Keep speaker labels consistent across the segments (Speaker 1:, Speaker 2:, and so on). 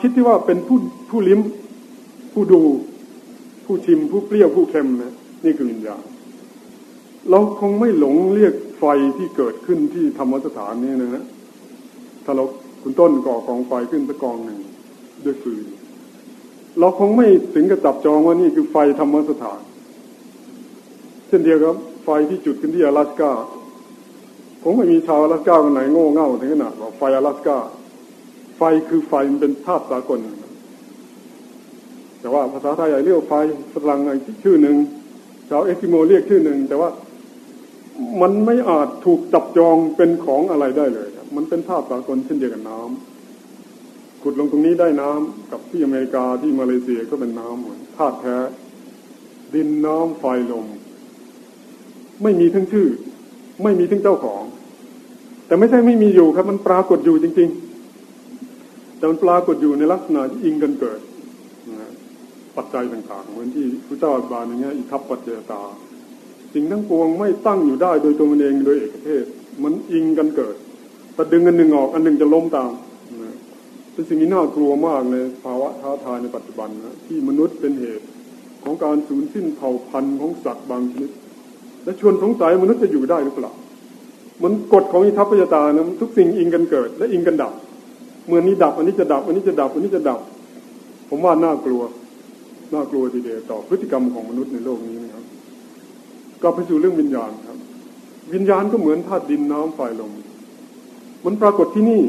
Speaker 1: ความคิดที่ว่าเป็นผู้ผู้ลิ้มผู้ดู ผู้ชิม ผู้เปรี้ยวผู้เค็มนะนี่คือวิญญาณ เราคงไม่หลงเรียกไฟที่เกิดขึ้นที่ธรรมสถานนี้นะฮะถ้าเราคุณต้นก่อกองไฟขึ้นตะกองหนึ่งด้วยฟืนเราคงไม่ถึงกับจับจองว่านี่คือไฟธรรมสถาน เช่นเดียวกับไฟที่จุดขึ้นที่阿拉斯กาผมไม่มีชาว阿拉斯กาคนไหนโง่เง่าถึงขนาดว่าไฟ阿拉斯กา ไฟคือไฟมันเป็นธาตุสากล แต่ว่าภาษาไทยเรียกไฟฝรั่งอชื่อหนึ่งชาวเอสกิโมเรียกชื่อหนึ่ง แต่ว่ามันไม่อาจถูกจับจองเป็นของอะไรได้เลยครับ มันเป็นธาตุสากลเช่นเดียวกับน้ำขุดลงตรงนี้ได้น้ำกับที่อเมริกาที่มาเลเซียก็เป็นน้ำเหมือนธาตุแท้ ดินน้ำไฟลมไม่มีทั้งชื่อ ไม่มีทั้งเจ้าของ แต่ไม่ใช่ไม่มีอยู่ครับ มันปรากฏอยู่จริง ๆ แต่มันปรากฏอยู่ในลักษณะที่อิงกันเกิดปัจจัยต่างๆ เหมือนที่พระเจ้าบาลอย่างเงี้ยอิทัปปัจเจตาสิ่งทั้งปวงไม่ตั้งอยู่ได้โดยตัวมันเองโดยเอกเทศ มันอิงกันเกิดแต่ดึงอันหนึ่งออกอันหนึ่งจะล้มตามเป็นสิ่งที่น่ากลัวมากในภาวะท้าทายในปัจจุบันนะที่มนุษย์เป็นเหตุของการสูญสิ้นเผ่าพันธุ์ของสัตว์บางชนิด และชวนสงสัยมนุษย์จะอยู่ได้หรือเปล่ามันกฎของอิทัปปัจตานะทุกสิ่งอิงกันเกิด และอิงกันดับ เมื่อนี้ดับ อันนี้จะดับ อันนี้จะดับ อันนี้จะดับ ผมว่าน่ากลัว น่ากลัวทีเดียวต่อพฤติกรรมของมนุษย์ในโลกนี้นะครับกลับไปสู่เรื่องวิญญาณครับ วิญญาณก็เหมือนธาตุดินน้ำไฟลมมันปรากฏที่นี่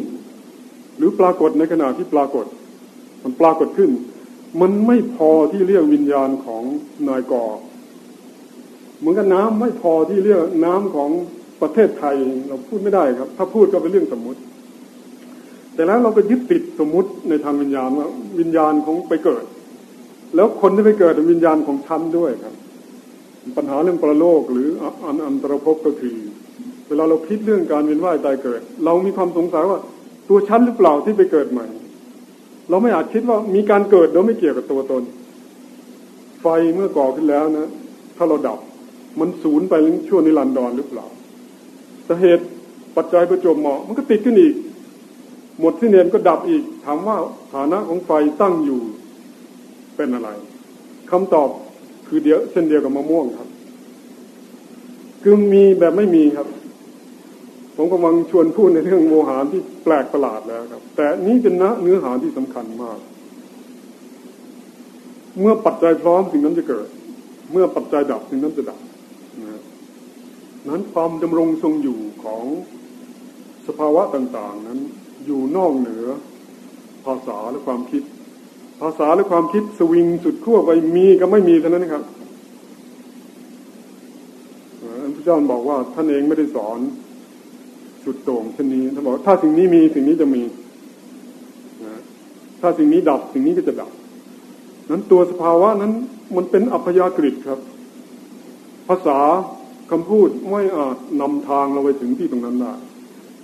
Speaker 1: หรือปรากฏในขณะที่ปรากฏ มันปรากฏขึ้น มันไม่พอที่เรียกวิญญาณของนายกอเหมือนกับน้ำไม่พอที่เรียกน้ำของประเทศไทยเราพูดไม่ได้ครับ ถ้าพูดก็เป็นเรื่องสมมุติ แต่แล้วเราไปยึดติดสมมุติในทางวิญญาณว่าวิญญาณของไปเกิด แล้วคนที่ไปเกิดเป็นวิญญาณของชั้นด้วยครับ ปัญหาเรื่องประโลกหรืออันอันตรภพก็คือ เวลาเราคิดเรื่องการเวียนว่ายตายเกิด เรามีความสงสัยว่าตัวชั้นหรือเปล่าที่ไปเกิดใหม่ เราไม่อาจคิดว่ามีการเกิดโดยไม่เกี่ยวกับตัวตน ไฟเมื่อก่อขึ้นแล้วนะ ถ้าเราดับมันสูญไปหรือชั่วนิรันดรหรือเปล่าสาเหตุปัจจัยประจบเหมาะมันก็ติดขึ้นอีก หมดที่เนียนก็ดับอีก ถามว่าฐานะของไฟตั้งอยู่เป็นอะไรคำตอบคือเดียวเช่นเดียวกับมะม่วงครับ คือมีแบบไม่มีครับ ผมกำลังชวนพูดในเรื่องโมหารที่แปลกประหลาดแล้วครับ แต่นี้เป็นเนื้อหาที่สำคัญมาก เมื่อปัจจัยพร้อมสิ่งนั้นจะเกิด เมื่อปัจจัยดับสิ่งนั้นจะดับนั้นความดำรงทรงอยู่ของสภาวะต่าง ๆ นั้น อยู่นอกเหนือ ภาษาและความคิด ภาษาและความคิดสวิงสุดขั้วไปมีก็ไม่มีเท่านั้นครับพระเจ้าบอกว่าท่านเองไม่ได้สอนสุดโต่งเช่นนี้ท่านบอกถ้าสิ่งนี้มีสิ่งนี้จะมีถ้าสิ่งนี้ดับสิ่งนี้ก็จะดับ นั้นตัวสภาวะนั้นมันเป็นอัพยากฤิครับ ภาษาคำพูดไม่อาจนำทางเราไปถึงที่ตรงนั้นได้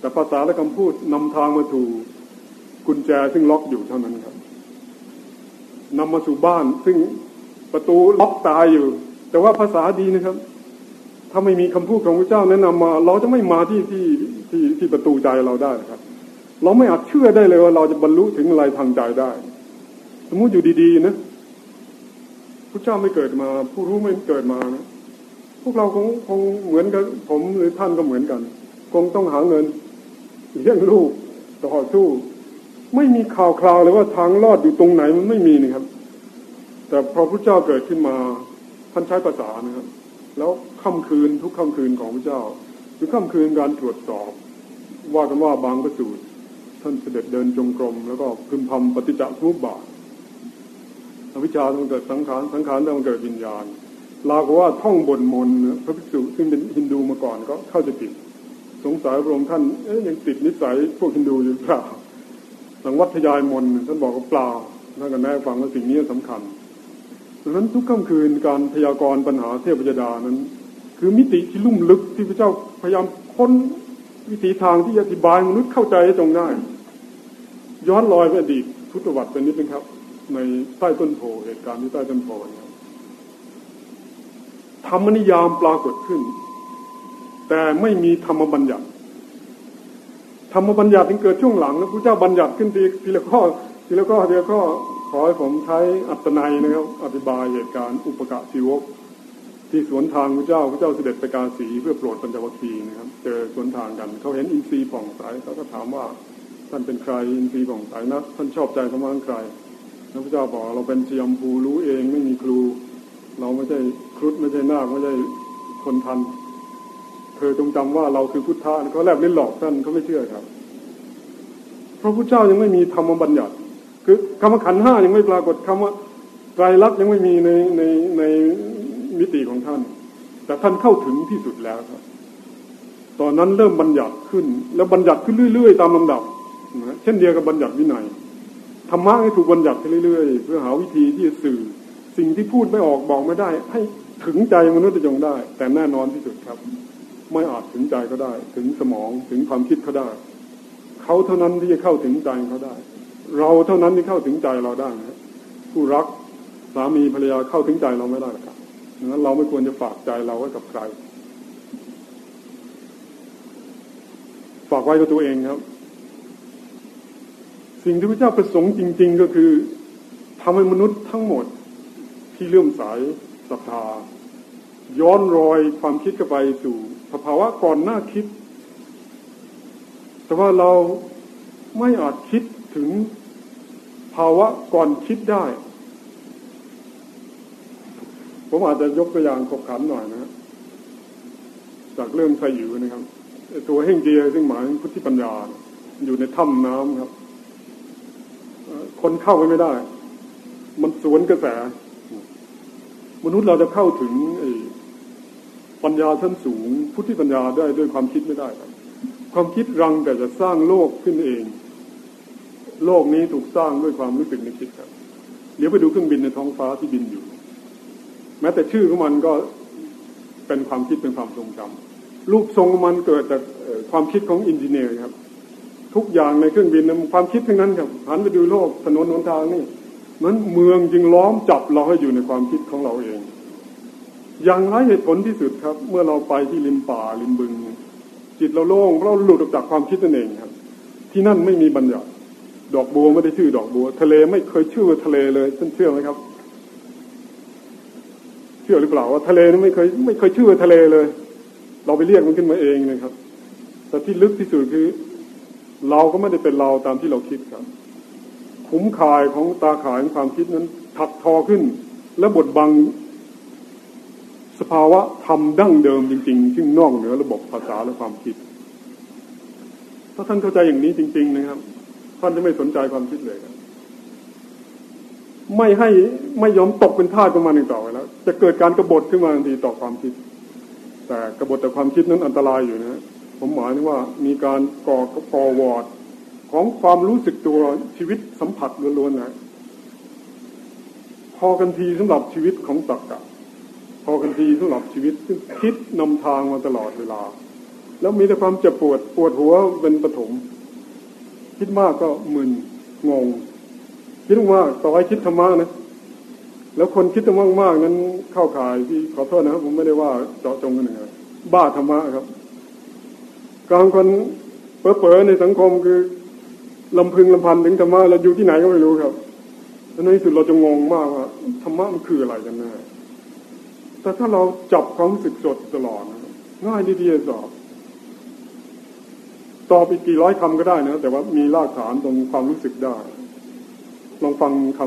Speaker 1: แต่ภาษาและคำพูดนำทางมาถูกุญแจซึ่งล็อกอยู่เท่านั้นครับนำมาสู่บ้าน ซึ่งประตูล็อกตายอยู่ แต่ว่าภาษาดีนะครับ ถ้าไม่มีคำพูดของพระเจ้าแนะนำมา เราจะไม่มาที่ที่ที่ที่ประตูใจเราได้ครับ เราไม่อาจเชื่อได้เลยว่าเราจะบรรลุถึงอะไรทางใจได้ สมมติอยู่ดีๆนะพระเจ้าไม่เกิดมา ผู้รู้ไม่เกิดมานะพวกเราคงคงเหมือนกัน ผมหรือท่านก็เหมือนกัน คงต้องหาเงิน เลี้ยงลูกต่อสู้ ไม่มีข่าวคราวเลยว่าทางรอดอยู่ตรงไหนมันไม่มีนะครับ แต่พอพระเจ้าเกิดขึ้นมาท่านใช้ภาษานะครับ แล้วค่ำคืนทุกค่ำคืนของพระเจ้าหรือค่ำคืนการตรวจสอบ ว่ากันว่าบางประสูตรท่านเสด็จเดินจงกรม แล้วก็พึมพำปฏิจจสมุปบาทอวิชชาต้องเกิดสังขารสังขารต้องเกิดวิญญาณลาวกว่าท่องบนมนพระภิกษุซึ่งเป็นฮินดูมาก่อนก็เข้าใจผิด สงสัยพระองค์ท่านยังติดนิสัยพวกฮินดูอยู่เปล่าสังวัตยายมนท่านบอกว่าเปล่าท่านก็แน่ฟังว่าสิ่งนี้สำคัญดังนั้นทุกค่ำคืนการพยากรณ์ปัญหาเทพยดานั้น คือมิติที่ลุ่มลึกที่พระเจ้าพยายามค้นวิถีทางที่อธิบายมนุษย์เข้าใจให้งได้ ย้อนรอยไปอดีตพุทธวัตรเป็นนิดนึงครับ ในใต้ต้นโพเหตุการณ์ที่ใต้ต้นโพธรรมนิยามปรากฏขึ้น แต่ไม่มีธรรมบัญญัติ ธรรมบัญญัติถึงเกิดช่วงหลังนะพระเจ้าบัญญัติขึ้นทีทีละข้อทีละข้อทีละข้อขอให้ผมใช้อัตนัยนะครับ อธิบายเหตุการณ์อุปกะชีวก ที่สวนทางพระเจ้าพระเจ้าเสด็จไปกาสีเพื่อโปรดปัญจวัคคีย์นะครับ เจอสวนทางกันเขาเห็นอินทรีย์ผ่องใสเขาก็ถามว่าท่านเป็นใครอินทรีย์ผ่องใสนะท่านชอบใจธรรมะใครพระเจ้าบอกเราเป็นเชียมภูรู้เองไม่มีครู เราไม่ใช่ครุฑไม่ใช่นาคไม่ใช่คนทัน เธอจงจำว่าเราคือพุทธะเขาแลบลิ้นหลอกท่านเขาไม่เชื่อครับ พระพระเจ้ายังไม่มีธรรมบัญญัติ คือคำว่าขันห้ายังไม่ปรากฏคำว่าไตรลักษณ์ยังไม่มีในในในมิติของท่าน แต่ท่านเข้าถึงที่สุดแล้วครับ ตอนนั้นเริ่มบัญญัติขึ้น แล้วบัญญัติขึ้นเรื่อย ๆ ตามลำดับนะเช่นเดียวกับบัญญัติวินัยธรรมะให้ถูกบัญญัติไปเรื่อยๆ เพื่อหาวิธีที่จะสื่อ สิ่งที่พูดไม่ออกบอกไม่ได้ ให้ถึงใจมนุษย์จงได้ แต่แน่นอนที่สุดครับ ไม่อาจถึงใจก็ได้ ถึงสมองถึงความคิดเขาได้ เขาเท่านั้นที่จะเข้าถึงใจเขาได้ เราเท่านั้นที่เข้าถึงใจเราได้นะผู้รักสามีภรรยาเข้าถึงใจเราไม่ได้ครับดังนั้นเราไม่ควรจะฝากใจเราไว้กับใคร ฝากไว้กับตัวเองครับ สิ่งที่พระเจ้าประสงค์จริง ๆ ก็คือทำให้มนุษย์ทั้งหมดที่เลื่อมใสศรัทธาย้อนรอยความคิดเข้าไปสู่ สภาวะก่อนหน้าคิด แต่ว่าเราไม่อาจคิดถึงภาวะก่อนคิดได้ ผมอาจจะยกตัวอย่างขบขันหน่อยนะจากเรื่องไซอยู่นะครับ ตัวเฮ่งเจียซึ่งหมายพุทธิปัญญา อยู่ในถ้ำน้ำครับ คนเข้าไปไม่ได้ มันสวนกระแส มนุษย์เราจะเข้าถึงปัญญาชั้นสูง พุทธิปัญญาได้ด้วยความคิดไม่ได้ครับ ความคิดรังแต่จะสร้างโลกขึ้นเอง โลกนี้ถูกสร้างด้วยความรู้สึกนึกคิดครับ เดี๋ยวไปดูเครื่องบินในท้องฟ้าที่บินอยู่ แม้แต่ชื่อของมันก็เป็นความคิดเป็นความทรงจำรูปทรงของมันเกิดจากความคิดของอินจิเนียร์ครับ ทุกอย่างในเครื่องบินนะความคิดทั้งนั้นครับหันไปดูโลกถนนหนทางนี่นั้นเมืองจึงล้อมจับเราให้อยู่ในความคิดของเราเอง อย่างไรเหตุผลที่สุดครับ เมื่อเราไปที่ริมป่าริมบึง จิตเราโล่งเราหลุดออกจากความคิดนั่นเองครับ ที่นั่นไม่มีบัญญัติดอกบัวไม่ได้ชื่อดอกบัว ทะเลไม่เคยชื่อทะเลเลยท่านเชื่อไหมครับ เชื่อหรือเปล่าว่าทะเลนี่ไม่เคยไม่เคยชื่อทะเลเลย เราไปเรียกมันขึ้นมาเองนะครับ แต่ที่ลึกที่สุดคือ เราก็ไม่ได้เป็นเราตามที่เราคิดครับ ขุมข่ายของตาข่ายของความคิดนั้นถักทอขึ้น และบดบัง สภาวะธรรมดั้งเดิมจริงๆที่นอกเหนือระบบภาษาและความคิด ถ้าท่านเข้าใจอย่างนี้จริง ๆ นะครับ ท่านจะไม่สนใจความคิดเลยครับไม่ให้ไม่ยอมตกเป็นท่าของมันอีกต่อไปแล้ว จะเกิดการกรบฏขึ้นมาทันทีต่อความคิด แต่กรบฏแต่ความคิดนั้นอันตรายอยู่นะผมหมายถึงว่ามีการก่อก่อวอดของความรู้สึกตัวชีวิตสัมผัสล้วนๆนะพอกันทีสำหรับชีวิตของตักกะ อกันทีสำหรับชีวิตคิดนำทางมาตลอดเวลา แล้วมีแต่ความเจ็บปวดปวดหัวเป็นปฐมคิดมากก็มึนงง คิดมากต่อให้คิดธรรมะนะ แล้วคนคิดธรรมะมากนั้นเข้าข่ายที่ขอโทษนะครับผมไม่ได้ว่าเจาะจงกันหนึ่งบ้าธรรมะครับกลางคนเป๋อๆในสังคมคือลำพึงลำพันถึงธรรมะเราอยู่ที่ไหนก็ไม่รู้ครับในที่สุดเราจะงงมากว่าธรรมะมันคืออะไรกันแน่ แต่ถ้าเราจับความรู้สึกสดตลอดง่ายดีๆสอบตอบอีกกี่ร้อยคำก็ได้นะ แต่ว่ามีรากฐานตรงความรู้สึกได้ ลองฟังค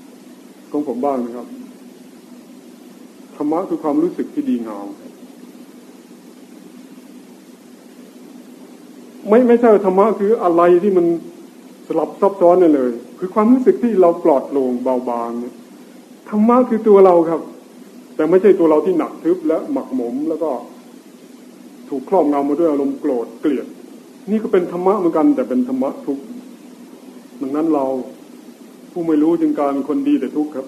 Speaker 1: ำของผมบ้างนะครับธรรมะคือความรู้สึกที่ดีงามไม่ไม่ใช่ธรรมะคืออะไรที่มันสลับซับซ้อนนั่นเลย คือความรู้สึกที่เราปลอดโปร่งเบาบางธรรมะคือตัวเราครับ แต่ไม่ใช่ตัวเราที่หนักทึบและหมักหมมแล้วก็ถูกครอบงำมาด้วยอารมณ์โกรธเกลียด นี่ก็เป็นธรรมะเหมือนกัน แต่เป็นธรรมะทุกดังนั้นเราผู้ไม่รู้จึงการเป็นคนดีแต่ทุกข์ครับ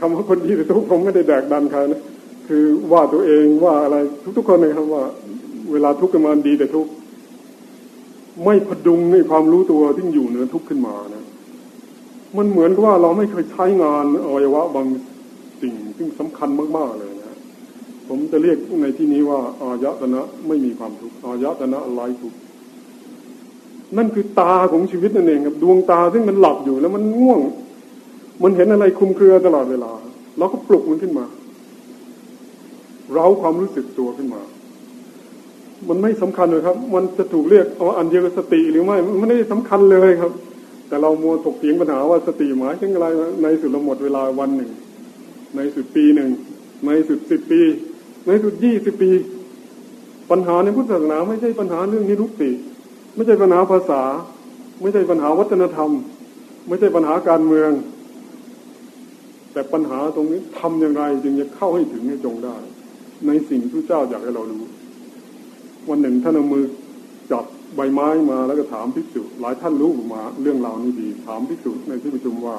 Speaker 1: คำว่าคนดีแต่ทุกข์ผมไม่ได้แดกดันใครนะคือว่าตัวเองว่าอะไรทุกๆคนเลยครับว่า เวลาทุกข์กันมาดีแต่ทุกข์ไม่พดุงในความรู้ตัวที่อยู่เหนือทุกข์ขึ้นมานะ มันเหมือนกับว่าเราไม่เคยใช้งานอวัยวะบางสิ่งซึ่งสำคัญมากๆเลยนะผมจะเรียกในที่นี้ว่าอายตนะไม่มีความทุกข์อายตนะไร้ทุกข์นั่นคือตาของชีวิตนั่นเองครับดวงตาซึ่งมันหลับอยู่แล้วมันง่วง มันเห็นอะไรคุมเครือตลอดเวลาเราก็ปลุกมันขึ้นมา เราความรู้สึกตัวขึ้นมา มันไม่สำคัญเลยครับ มันจะถูกเรียกเอาอันเดียวกับสติหรือไม่ มันไม่ได้สำคัญเลยครับ แต่เรามัวถกเถียงปัญหาว่าสติหมายถึงอะไรในสุดเราหมดเวลาวันหนึ่ง ในสุดปีหนึ่ง ในสุดสิบปี ในสุดยี่สิบปี ปัญหาในพุทธศาสนาไม่ใช่ปัญหาเรื่องนิรุตติไม่ใช่ปัญหาภาษา ไม่ใช่ปัญหาวัฒนธรรม ไม่ใช่ปัญหาการเมือง แต่ปัญหาตรงนี้ทำอย่างไรจึงจะเข้าให้ถึงให้จงได้ ในสิ่งที่เจ้าอยากให้เรารู้ วันหนึ่งท่านเอามือจับ ใบไม้มาแล้วก็ถามภิกษุ หลายท่านรู้มาเรื่องราวนี้ดี ถามภิกษุในที่ประชุมว่า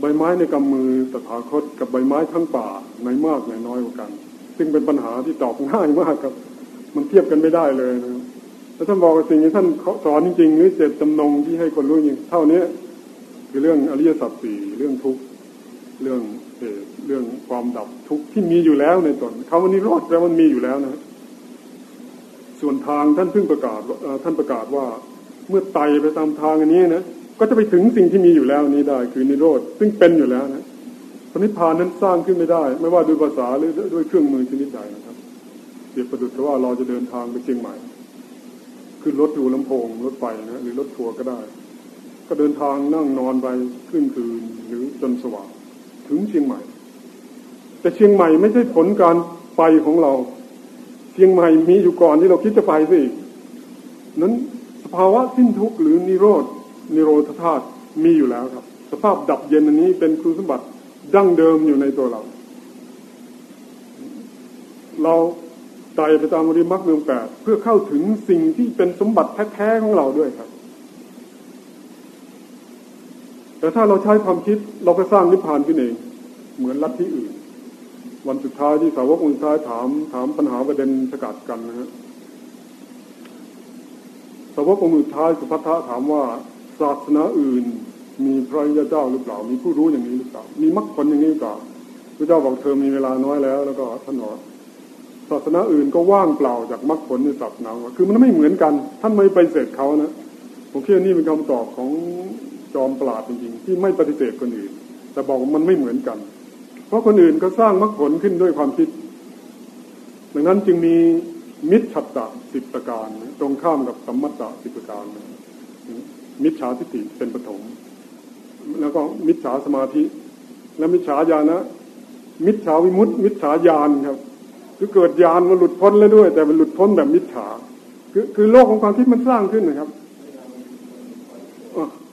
Speaker 1: ใบไม้ในกำมือตถาคตกับใบไม้ทั้งป่าในมากในน้อยกว่ากัน ซึ่งเป็นปัญหาที่ตอบง่ายมากครับ มันเทียบกันไม่ได้เลยนะครับแล้วท่านบอกสิ่งที่ท่านสอนจริงๆหรือเจตจำนงที่ให้คนรู้จริงเท่านี้คือเรื่องอริยสัจสี่เรื่องทุกข์เรื่องเหตุเรื่องความดับทุกข์ที่มีอยู่แล้วในตนคำว่านิโรธแปลมันมีอยู่แล้วนะ ส่วนทางท่านเพิ่งประกาศท่านประกาศว่าเมื่อไต่ไปตามทางอันนี้นะก็จะไปถึงสิ่งที่มีอยู่แล้วนี้ได้ คือนิโรธซึ่งเป็นอยู่แล้วนะพระนิพพานนั้นสร้างขึ้นไม่ได้ ไม่ว่าด้วยภาษาหรือด้วยเครื่องมือชนิดใดนะครับเปรียบประดุจว่าเราจะเดินทางไปเชียงใหม่ขึ้นรถดูลำโพงรถไฟนะหรือรถทัวร์ก็ได้ ก็เดินทางนั่งนอนไปครึ่งคืนหรือจนสว่างถึงเชียงใหม่ แต่เชียงใหม่ไม่ใช่ผลการไปของเรา ชียงใหม่มีอยู่ก่อนที่เราคิดจะไปสินั้นสภาวะสิ้นทุกข์หรือนิโรธนิโรธธาตุมีอยู่แล้วครับ สภาพดับเย็นอันนี้เป็นคุณสมบัติดั้งเดิมอยู่ในตัวเรา เราไต่ไปตามอริมักเมืองแปดเพื่อเข้าถึงสิ่งที่เป็นสมบัติแท้ๆของเราด้วยครับ แต่ถ้าเราใช้ความคิดเราก็สร้างนิพพานขึ้นเอง เหมือนลัทธิอื่น วันสุดท้ายที่สาวกองค์สุดท้ายถาม ถามปัญหาประเด็นสกัดกันนะฮะสาวกองค์สุดท้ายสุภัทะถามว่าศาสนาอื่น มีพระยาเจ้าหรือเปล่า มีผู้รู้อย่างนี้หรือเปล่า มีมรรคผลอย่างนี้หรือเปล่าพระเจ้าบอกเธอมีเวลาน้อยแล้ว แล้วก็ท่านบอกศาสนาอื่นก็ว่างเปล่าจากมรรคผลในศาสนาคือมันไม่เหมือนกัน ท่านไม่ไปเสดเขานะผมคิดว่านี่เป็นคำตอบของจอมปราดจริงๆที่ไม่ปฏิเสธคนอื่นแต่บอกว่ามันไม่เหมือนกัน เพราะคนอื่นก็สร้างมรรคผลขึ้นด้วยความคิด ดังนั้นจึงมีมิจฉัตตะสิบประการ ตรงข้ามกับสัมมัตตะสิบประการ มิจฉาทิฏฐิเป็นปฐมแล้วก็มิจฉาสมาธิ และมิจฉาญาณะมิจฉาวิมุตติ มิจฉาญาณครับคือเกิดญาณมันหลุดพ้นแล้วด้วย แต่มันหลุดพ้นแบบมิจฉาคือคือโลกของความคิดมันสร้างขึ้นนะครับ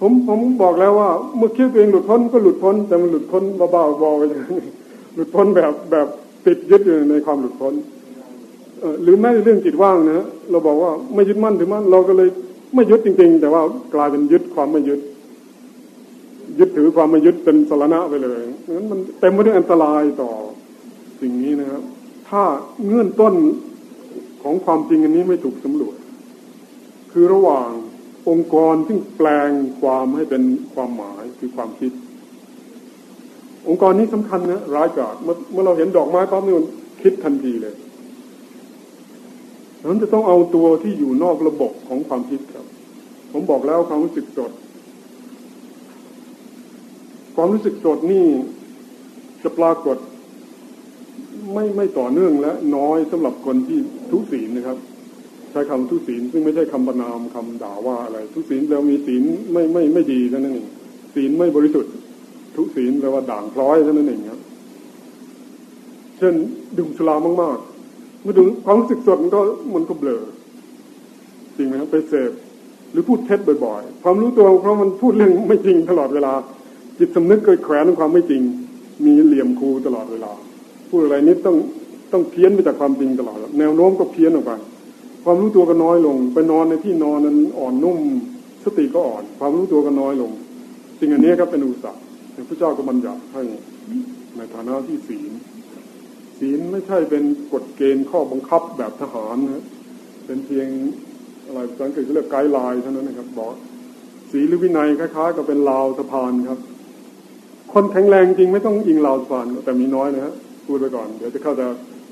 Speaker 1: ผมผมบอกแล้วว่า เมื่อคิดตัวเองหลุดพ้นก็หลุดพ้น แต่มันหลุดพ้นเบาๆบอไปอย่างนี้หลุดพ้นแบบแบบติดยึดอยู่ในความหลุดพ้นหรือแม้เรื่องจิตว่างนะเราบอกว่าไม่ยึดมั่นถือมั่นเราก็เลยไม่ยึดจริง ๆ แต่ว่ากลายเป็นยึดความไม่ยึด ยึดถือความไม่ยึดเป็นสารณะไปเลยงั้นมันเต็มไปด้วยอันตรายต่อสิ่งนี้นะครับ ถ้าเงื่อนต้นของความจริงอันนี้ไม่ถูกสำรวจ คือระหว่าง องค์กรที่แปลงความให้เป็นความหมายคือความคิด องค์กรนี้สำคัญนะร้ายกาจเมื่อเมื่อเราเห็นดอกไม้ปั๊บนี่มันคิดทันทีเลยนั้นจะต้องเอาตัวที่อยู่นอกระบบของความคิดครับ ผมบอกแล้วความรู้สึกสดความรู้สึกสดนี่จะปรากฏ ไม่ไม่ต่อเนื่องและน้อยสำหรับคนที่ทุศีลนะครับ ช้คำทุศีลซึ่งไม่ใช่คำประนามคำด่าว่าอะไร ทุศีลแล้วมีศีลไม่ไม่ไม่ดีเท่านั้นเองศีลไม่บริสุทธิ์ ทุศีลแปลว่าด่างพร้อยเท่านั้นเองครับเช่นดื่มสุรามากๆเมื่อดูความรู้สึกสดมันก็มันก็เบลอจริงไหมครับไปเสพหรือพูดเท็จบ่อยๆ ความรู้ตัวเพราะมันพูดเรื่องไม่จริงตลอดเวลา จิตสำนึกเกิดแขวนความไม่จริง มีเหลี่ยมคูตลอดเวลา พูดอะไรนี้ต้องต้องเพี้ยนไปจากความจริงตลอด แนวโน้มก็เพี้ยนออกไป ความรู้ตัวก็น้อยลง ไปนอนในที่นอนนั้นอ่อนนุ่ม สติก็อ่อน ความรู้ตัวก็น้อยลง สิ่งอันนี้ครับเป็นอุตสาห์พระเจ้าก็บัญญัติให้ในฐานะที่ศีลศีลไม่ใช่เป็นกฎเกณฑ์ข้อบังคับแบบทหารนะเป็นเพียงอะไรภาษาอังกฤษเรียกไกด์ไลน์เท่านั้นนะครับบอกศีลหรือวินัยคล้ายๆกับเป็นราวสะพานครับ คนแข็งแรงจริงไม่ต้องยิงราวสะพานแต่มีน้อยนะฮะพูดไปก่อน เดี๋ยวจะเข้าใจ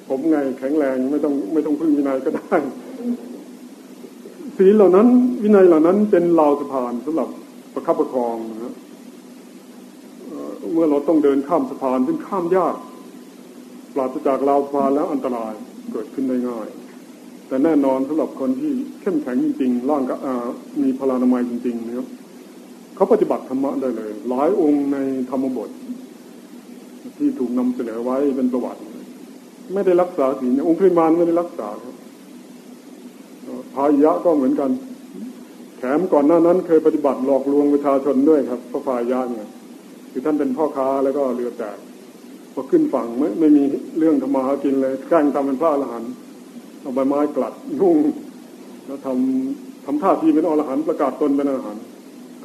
Speaker 1: ผมไงแข็งแรงไม่ต้องไม่ต้องพึ่งวินัยก็ได้ ศีลเหล่านั้น วินัยเหล่านั้นเป็นราวสะพานสำหรับประคับประคองนะเมื่อเราต้องเดินข้ามสะพานซึ่งข้ามยากปราศจากราวสะพานแล้วอันตรายเกิดขึ้นได้ง่ายแต่แน่นอนสำหรับคนที่เข้มแข็งจริงๆร่างกมีพลานามัยจริงๆนะครับเขาปฏิบัติธรรมะได้เลย หลายองค์ในธรรมบท ที่ถูกนำเสนอไว้เป็นประวัติ ไม่ได้รักษาศีลองค์พิมานไม่ได้รักษาครับ พายะก็เหมือนกัน แถมก่อนหน้านั้นเคยปฏิบัติหลอกลวงประชาชนด้วยครับพระพายะเนี่ยคือท่านเป็นพ่อค้าแล้วก็เรือแตกพอขึ้นฝั่งไม่ไม่มีเรื่องทำมาหากินเลยแกล้งทำเป็นพระอรหันต์เอาใบไม้กลัดนุ่งแล้วทำทำท่าทีเป็นอรหันต์ประกาศตนเป็นอรหันต์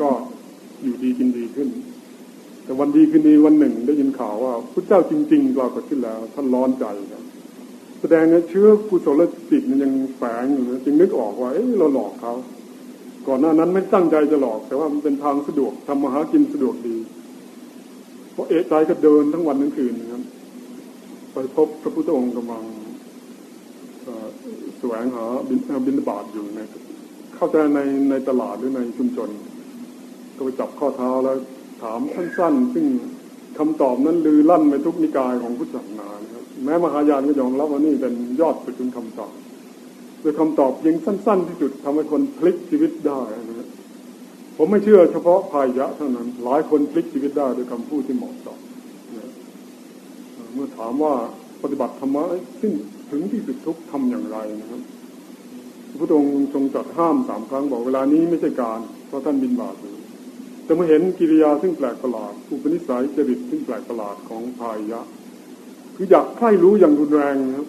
Speaker 1: ก็อยู่ดีกินดีขึ้น แต่วันดีคืนดีวันหนึ่งได้ยินข่าวว่าพระเจ้าจริงๆปรากฏขึ้นแล้ว ท่านร้อนใจครับ แสดงว่าเชื้อกุศลจิตมันยังแฝงอยู่จึงนึกออกว่าเอ้เราหลอกเขาก่อนหน้านั้นไม่ตั้งใจจะหลอก แต่ว่ามันเป็นทางสะดวกทำมาหากินสะดวกดีเพราะเอะใจก็เดินทั้งวันทั้งคืนนะครับไปพบพระพุทธองค์กำลังแสวงหาบินบินบาตอยู่ในเข้าใจในในตลาดหรือในชุมชน ก็ไปจับข้อเท้าแล้วถามสั้นๆซึ่ง คำตอบนั้นลือลั่นไปทุกนิกายของพุทธศาสนานะครับ แม้มหายานก็ยอมรับว่านี่เป็นยอดสุดของคำตอบโดยคำตอบยังสั้น ๆ ที่สุดทำให้คนพลิกชีวิตได้นะครับผมไม่เชื่อเฉพาะพายะเท่านั้น หลายคนพลิกชีวิตได้โดยคำพูดที่เหมาะสมเมื่อถามว่าปฏิบัติธรรมะสิ้นถึงที่สุดทุกทำอย่างไรนะครับพระพุทธองค์ทรงจัดห้ามสามครั้งบอกเวลานี้ไม่ใช่การเพราะท่านบินบาตอยู่ แต่เมื่อเห็นกิริยาซึ่งแปลกประหลาดอุปนิสัยจริตซึ่งแปลกประหลาดของพายะ คืออยากใคร่รู้อย่างรุนแรงนะครับ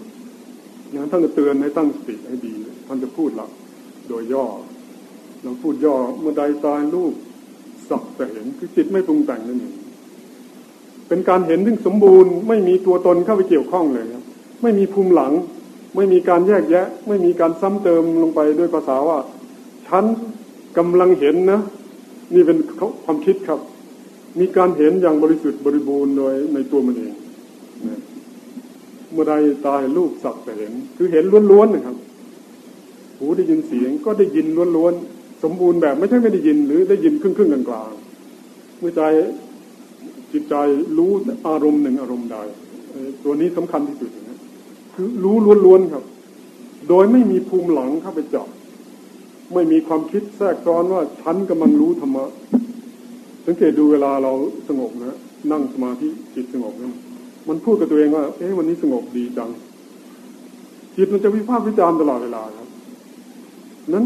Speaker 1: อย่างท่านจะเตือนให้ตั้งสติให้ดี ท่านจะพูดหละโดยย่อเราพูดย่อเมื่อใดตายรูปสักแต่เห็นคือจิตไม่ปรุงแต่งนั่นเองเป็นการเห็นที่งสมบูรณ์ ไม่มีตัวตนเข้าไปเกี่ยวข้องเลยครับ ไม่มีภูมิหลัง ไม่มีการแยกแยะ ไม่มีการซ้ำเติมลงไปด้วยภาษาว่า ฉันกำลังเห็นนะ นี่เป็นความคิดครับ มีการเห็นอย่างบริสุทธิ์บริบูรณ์โดยในตัวมันเองเมื่อใดตายรูปสักแต่เห็น คือเห็นล้วนๆนะครับ หูได้ยินเสียงก็ได้ยินล้วนๆสมบูรณ์แบบไม่ใช่ไม่ได้ยิน หรือได้ยินครึ่งๆกลางๆเมื่อใจจิตใจรู้อารมณ์หนึ่งอารมณ์ใดตัวนี้สำคัญที่สุดนะคือรู้ล้วนๆครับ โดยไม่มีภูมิหลังเข้าไปจับ ไม่มีความคิดแทรกซ้อนว่าฉันกำลังรู้ธรรมะ สังเกตดูเวลาเราสงบนะนั่งสมาธิจิตสงบนะมันพูดกับตัวเองว่า เอ๊ะวันนี้สงบดีจัง จิตมันจะวิพากษ์วิจารณ์ตลอดเวลาครับ นั้น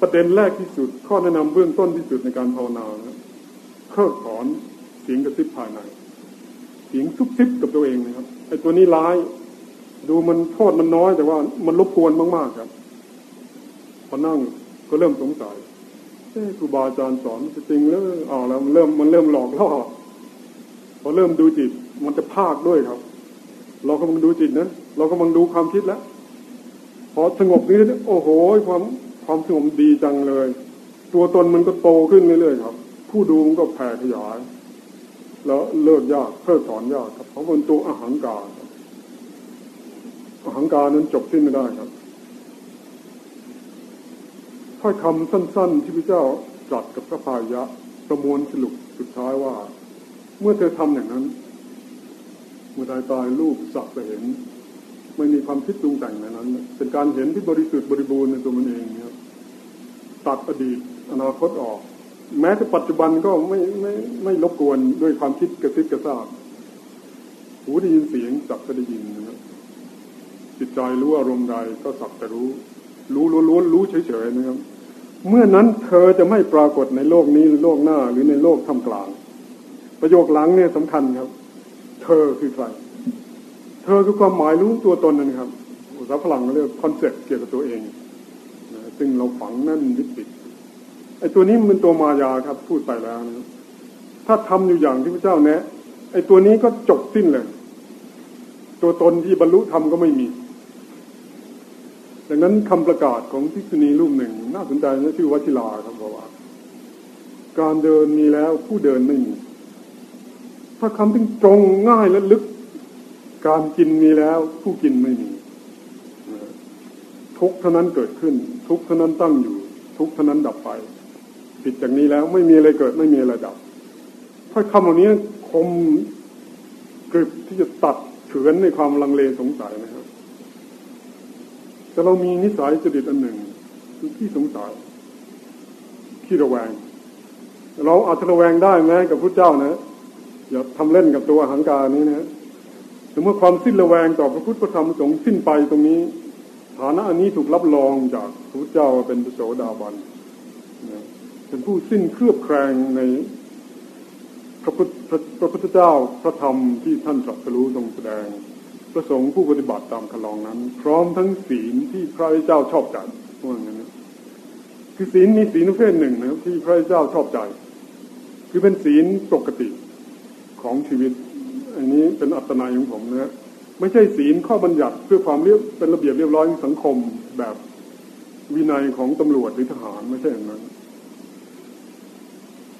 Speaker 1: ประเด็นแรกที่สุด ข้อแนะนำเบื้องต้นที่สุดในการภาวนานะเพิกถอนเสียงกระซิบภายใน เสียงซุบซิบกับตัวเองนะครับไอ้ตัวนี้ร้าย ดูมันโทษมันน้อยแต่ว่ามันรบกวนมากๆครับ อนั่งก็เริ่มสงสัยเอ๊ครูบาอาจารย์สอนจริงแล้วอ๋อแล้วมันเริ่มมันเริ่มหลอกล่อพอเริ่มดูจิตมันจะภาคด้วยครับ เรากำลังดูจิตนะเรากำลังดูความคิดแล้วพอสงบนี้โอ้โหความความสงบดีจังเลย ตัวตนมันก็โตขึ้นเรื่อยๆครับ ผู้ดูมันก็แผ่ขยาย แล้วเลิกยากเพิกถอนยากครับเพราะมันตัวอาหารการอาหารการนั้นจบสิ้นไม่ได้ครับ ถ้อยคำสั้น ๆ ที่พระเจ้าตรัสกับพระพายะประมวลสรุปสุดท้ายว่า เมื่อเธอทำอย่างนั้น เมื่อตายตายรูปสักจะเห็น ไม่มีความคิดปรุงแต่งในนั้น เป็นการเห็นที่บริสุทธิ์บริบูรณ์ในตัวมันเองครับตัดอดีตอนาคตออก แม้แต่ปัจจุบันก็ไม่ไม่ไม่รบกวนด้วยความคิดกระซิบกระซาบหูได้ยินเสียงสักจะได้ยินนะครับจิตใจรู้อารมณ์ใดก็สักแต่รู้ รู้ล้วนๆรู้เฉยๆนะครับ เมื่อนั้นเธอจะไม่ปรากฏในโลกนี้หรือโลกหน้าหรือในโลกท่ามกลาง ประโยคหลังเนี่ยสำคัญครับ เธอคือใคร เธอคือความหมายรู้ตัวตนนั่นครับภาษาฝรั่งเรียกคอนเซ็ปต์เกี่ยวกับตัวเองนะซึ่งเราฝังนั่นยึดติดไอ้ตัวนี้มันตัวมายาครับ พูดไปแล้วนะถ้าทำอยู่อย่างที่พระเจ้าแนะไอ้ตัวนี้ก็จบสิ้นเลย ตัวตนที่บรรลุธรรมก็ไม่มี ดังนั้นคำประกาศของพิษุณีรูปหนึ่ง น่าสนใจนะชื่อวชิลาครับบอกว่า การเดินมีแล้วผู้เดินไม่มี ถ้าคำที่ตรงง่ายและลึก การกินมีแล้วผู้กินไม่มี ทุกเท่านั้นเกิดขึ้น ทุกเท่านั้นตั้งอยู่ ทุกเท่านั้นดับไปผิดจากนี้แล้วไม่มีอะไรเกิดไม่มีอะไรดับ ถ้าคำเหล่านี้คมกริบที่จะตัดเฉือนในความลังเลสงสัยนะครับ แต่เรามีนิสัยจริตอันหนึ่ง คือที่สงสัยที่ระแวง เราอาจจะระแวงได้แม้กับพระเจ้านะอย่าทำเล่นกับตัวหังการนี้นะแต่เมื่อความสิ้นระแวงต่อพระพุทธธรรมสงฆ์สิ้นไปตรงนี้ ฐานะอันนี้ถูกรับรองจากพระพุทธเจ้าเป็นพระโสดาบันเป็นผู้สิ้นเครือบแคลงในพระพุทธพระพุทธเจ้าพระธรรมที่ท่านตรัสรู้ทรงแสดง ประสงค์ผู้ปฏิบัติตามคลองนั้น พร้อมทั้งศีลที่พระเจ้าชอบใจว่างั้นนะคือศีลมีศีลประเภทหนึ่งนะครับที่พระเจ้าชอบใจ คือเป็นศีลปกติของชีวิต อันนี้เป็นอัตนายของผมนะไม่ใช่ศีลข้อบัญญัติเพื่อความเรียบเป็นระเบียบเรียบร้อยในสังคมแบบวินัยของตำรวจหรือทหารไม่ใช่อย่างนั้น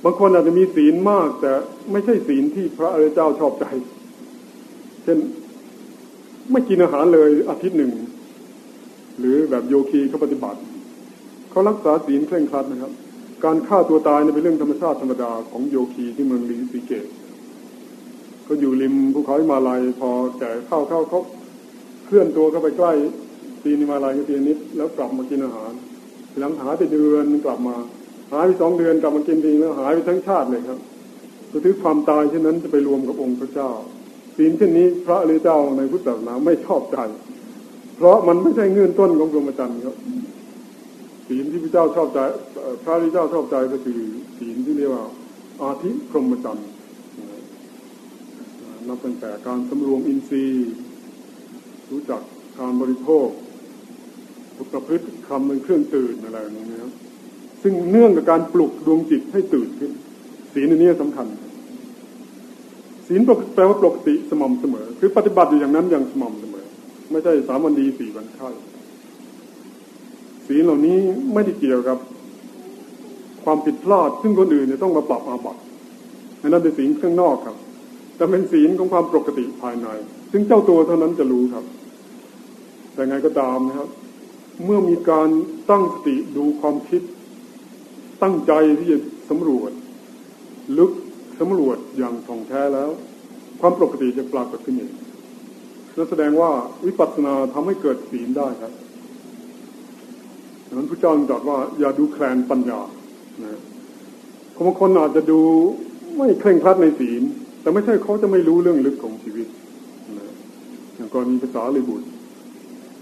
Speaker 1: บางคนอาจจะมีศีลมาก แต่ไม่ใช่ศีลที่พระอริยเจ้าชอบใจ เช่น ไม่กินอาหารเลยอาทิตย์หนึ่ง หรือแบบโยคีเขาปฏิบัติเขารักษาศีลเคร่งครัดนะครับ การฆ่าตัวตายเป็นเรื่องธรรมชาติธรรมดาของโยคีที่เมืองลีสีเกตเขาอยู่ริมภูเขาหิมาลัยพอแก่เข้าเข้าเขาเคลื่อนตัวเข้าไปใกล้ตีนิมาลัยก็ตีนิดแล้วกลับมากินอาหาร หลังหายไปเดือนกลับมา หายไปสองเดือนกลับมากินทีแล้วหายไปทั้งชาติเลยครับจะถือความตายเช่นนั้นจะไปรวมกับองค์พระเจ้า ศีลเช่นนี้พระอริยเจ้าในพุทธศาสนาไม่ชอบใจ เพราะมันไม่ใช่เงื่อนต้นของกรมจันทร์ครับศีลที่พระเจ้าชอบใจ พระอริยเจ้าชอบใจก็คือศีลที่เรียกว่า อาทิพรหมจันทร์นับตั้งแต่การสำรวมอินทรีย์ รู้จักการบริโภคประพฤติคำเป็นเครื่องตื่นอะไรอย่างนี้ครับซึ่งเนื่องกับการปลุกดวงจิตให้ตื่นขึ้นศีลนี้สำคัญ ศีลแปลว่าปกติสม่ำเสมอ คือปฏิบัติอยู่อย่างนั้นอย่างสม่ำเสมอ ไม่ใช่สามวันดีสี่วันค่ายศีลเหล่านี้ไม่ได้เกี่ยวกับ ความผิดพลาด ซึ่งคนอื่นเนี่ยต้องมาปรับอาบัติอันนั้นเป็นศีลข้างนอกครับ แต่เป็นศีลของความปกติภายใน ซึ่งเจ้าตัวเท่านั้นจะรู้ครับ แต่ไงก็ตามนะครับ เมื่อมีการตั้งสติดูความคิด ตั้งใจที่จะสำรวจ ลึก สำรวจอย่างท่องแท้แล้ว ความปกติจะปรากฏขึ้นเองนั่นแสดงว่าวิปัสสนาทำให้เกิดศีลได้ครับดังนั้นพระเจ้าตรัสว่า อย่าดูแคลนปัญญานะบางคนอาจจะดูไม่เคร่งครัดในศีล แต่ไม่ใช่เขาจะไม่รู้เรื่องลึกของชีวิตนะอย่างกรณีภาษาลิบุตร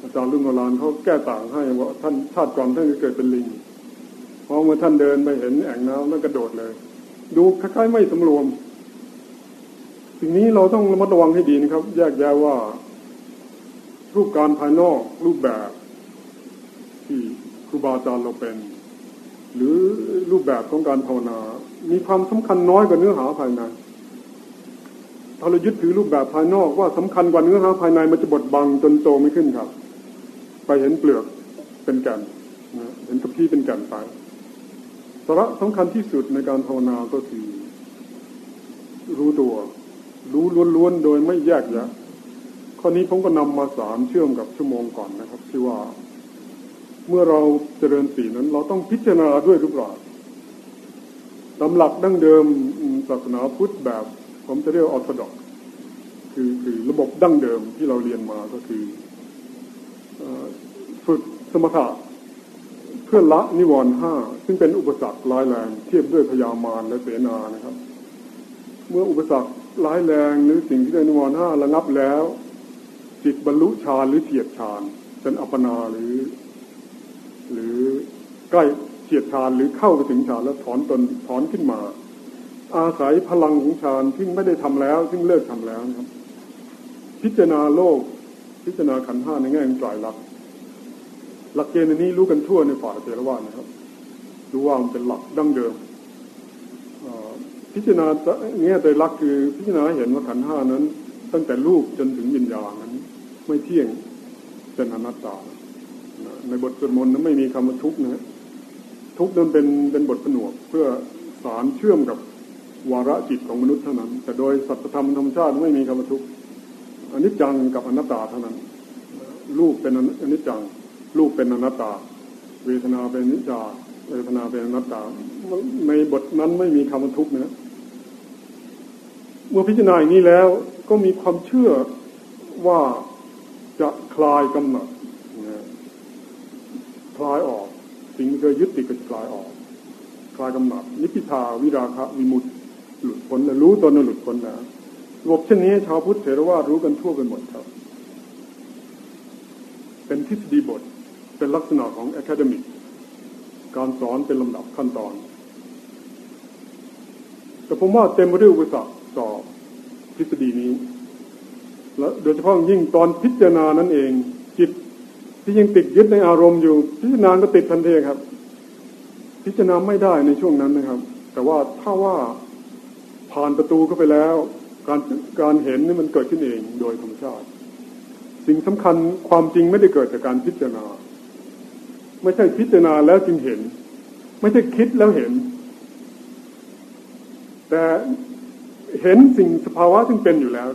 Speaker 1: อาจารย์ลุงโบราณเขาแก้ต่างให้ว่าท่านชาติก่อนท่านเกิดเป็นลิงพอเมื่อท่านเดินไปเห็นแอ่งน้ำนั่นกระโดดเลย ดูคล้ายๆไม่สำรวมสิ่งนี้เราต้องระมัดระวังให้ดีนะครับ แยกแยะว่า รูปการภายนอกรูปแบบ ที่ครูบาอาจารย์เราเป็น หรือรูปแบบของการภาวนา มีความสำคัญน้อยกว่าเนื้อหาภายในถ้าเรายึดถือรูปแบบภายนอกว่าสำคัญกว่าเนื้อหาภายในมันจะบดบังจนโตไม่ขึ้นครับ ไปเห็นเปลือกเป็นแก่นเห็นกับที่เป็นแก่นไป สาระสำคัญที่สุดในการภาวนาก็คือ รู้ตัว รู้ล้วนๆโดยไม่แยกแยะข้อนี้ผมก็นำมาสารเชื่อมกับชั่วโมงก่อนนะครับที่ว่า เมื่อเราเจริญสีนั้น เราต้องพิจารณาด้วยรูปร่างตำหลักดั้งเดิมศาสนาพุทธแบบ ผมจะเรียกออร์โธดอกคือคือระบบดั้งเดิมที่เราเรียนมาก็คือฝึกสมถะ พื่อละนิวรณ์ห้าซึ่งเป็นอุปสรรคร้ายแรงเทียบด้วยพยามารและเสนานะครับ เมื่ออุปสรรคร้ายแรงหรือสิ่งที่ได้นิวรณ์ห้าระงับแล้ว จิตบรรลุฌานหรือเฉียดฌานเป็นอัปปนาหรือ หรือใกล้เฉียดฌานหรือเข้าไปถึงฌานแล้วถอนตนถอนขึ้นมา อาศัยพลังของฌานที่ไม่ได้ทำแล้ว ซึ่งเลิกทำแล้วนะครับ พิจารณาโลก พิจารณาขันห้าในแง่ของไตรลักษณ์ หลักเกณฑ์นี้รู้กันทั่วในฝ่ายเทรวานะครับรู้ว่ามันเป็นหลักดั้งเดิมพิจารณาเงี้ยโดยลักคือพิจารณาเห็นว่าขันห้านั้น ตั้งแต่รูปจนถึงวิญญาณนั้น ไม่เที่ยงเป็นอนัตตา ในบทสวดมนต์นั้นไม่มีคำว่าทุกข์นะทุกข์นั้นเป็นเป็นบทผนวกเพื่อสารเชื่อมกับวาระจิตของมนุษย์เท่านั้น แต่โดยสัจธรรมธรรมชาติไม่มีคำว่าทุกข์อนิจจังกับอนัตตาเท่านั้น รูปเป็นอนิจจัง รูปเป็นอนัตตา เวทนาเป็นนิจจาเวทนาเป็นอนัตตา ในบทนั้นไม่มีคำว่าทุกข์นะเมื่อพิจารณาอย่างนี้แล้วก็มีความเชื่อว่าจะคลายกำหนัดคลายออก สิ่งที่เคยยึดติดก็จะคลายออก คลายกำหนัดนิพพิทาวิราคะวิมุตติหลุดพ้นรู้ตนหลุดพ้นแล้วระบบเช่นนี้ชาวพุทธเถรวาทรู้กันทั่วไปหมดครับ เป็นทฤษฎีบท เป็นลักษณะของ a อ a d e m i c การสอนเป็นลำดับขั้นตอน แต่ผมว่าเต็มไปด้วยอุปสรรคต่อทฤษฎีนี้ และโดยเฉพาะยิ่งตอนพิจารณานั้นเอง จิตที่ยังติดยึดในอารมณ์อยู่ พิจารณาก็ติดทันทีครับ พิจารณาไม่ได้ในช่วงนั้นนะครับ แต่ว่าถ้าว่าผ่านประตูเข้าไปแล้ว การการเห็นนี่มันเกิดขึ้นเองโดยธรรมชาติ สิ่งสำคัญความจริงไม่ได้เกิดจากการพิจารณา ไม่ใช่พิจารณาแล้วจึงเห็น ไม่ใช่คิดแล้วเห็น แต่เห็นสิ่งสภาวะซึ่งเป็นอยู่แล้ว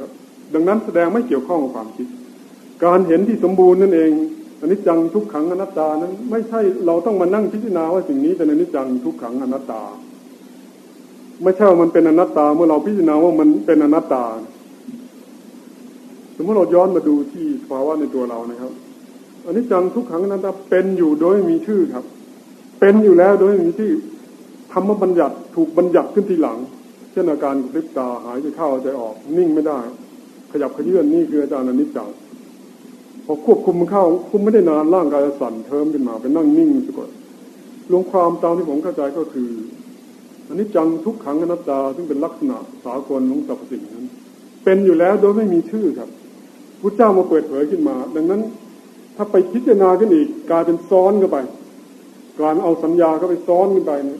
Speaker 1: ดังนั้นแสดงไม่เกี่ยวข้องกับความคิด การเห็นที่สมบูรณ์นั่นเองอนิจจังทุกขังอนัตตานั้น ไม่ใช่เราต้องมานั่งพิจารณาว่าสิ่งนี้เป็นอนิจจังทุกขังอนัตตา ไม่ใช่ว่ามันเป็นอนัตตาเมื่อเราพิจารณาว่ามันเป็นอนัตตา สมมติเราย้อนมาดูที่สภาวะในตัวเรานะครับ อนิจจังทุกขังนัตตาเป็นอยู่โดยมีชื่อครับ เป็นอยู่แล้วโดยมีชื่อธรรมบัญญัติถูกบัญญัติขึ้นทีหลัง เช่นอาการกระพริบตาหายใจเข้าใจออก นิ่งไม่ได้ ขยับขยื่นนี่คืออาจารย์อนิจจังพอควบคุมมันเข้าคุมไม่ได้นานร่างกายสั่นเทิมขึ้นมาเป็นนั่งนิ่งสะกดรวมความตามที่ผมเข้าใจก็คืออันนี้จังทุกขังอนัตตาซึ่งเป็นลักษณะสากลของสรรพสิ่งนั้น เป็นอยู่แล้วโดยไม่มีชื่อครับพุทธเจ้ามาเปิดเผยขึ้นมา ดังนั้น ถ้าไปพิจารณาขึ้นอีก กลายเป็นซ้อนเข้าไปการเอาสัญญาเข้าไปซ้อนขึ้นไปเนี่ย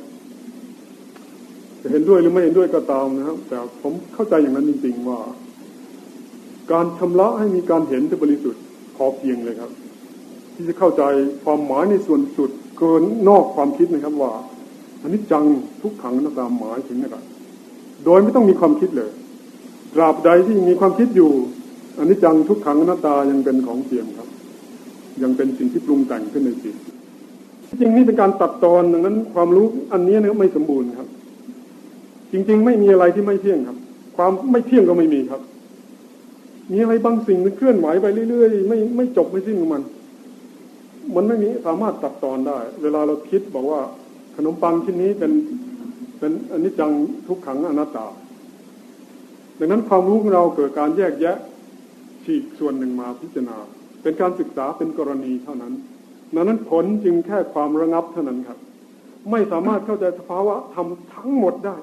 Speaker 1: จะเห็นด้วยหรือไม่เห็นด้วยก็ตามนะครับ แต่ผมเข้าใจอย่างนั้นจริงๆว่า การชำระให้มีการเห็นที่บริสุทธิ์พอเพียงเลยครับ ที่จะเข้าใจความหมายในส่วนสุดเกินนอกความคิดนะครับว่าอันนี้จังทุกขังนัตามหมายถึงนะครับโดยไม่ต้องมีความคิดเลยตราบใดที่มีความคิดอยู่อันนี้จังทุกขังนัตตายังเป็นของเทียมครับ ยังเป็นสิ่งที่ปรุงแต่งขึ้นในจิตจริงนี่เป็นการตัดตอนดังนั้น ความรู้อันนี้นไม่สมบูรณ์ครับ จริง ๆ ไม่มีอะไรที่ไม่เที่ยงครับ ความไม่เที่ยงก็ไม่มีครับ มีอะไรบางสิ่งมันเคลื่อนไหวไปเรื่อยๆไม่ไม่จบไม่สิ้นของมัน มันไม่มีสามารถตัดตอนได้ เวลาเราคิดบอกว่า ขนมปังชิ้นนี้เป็นเป็นอนิจจังทุกขังอนัตตา ดังนั้นความรู้ของเราเกิดการแยกแยะฉีกส่วนหนึ่งมาพิจารณา เป็นการศึกษาเป็นกรณีเท่านั้นดังนั้นผลจึงแค่ความระงับเท่านั้นครับ ไม่สามารถเข้าใจสภาวะทำทั้งหมดได้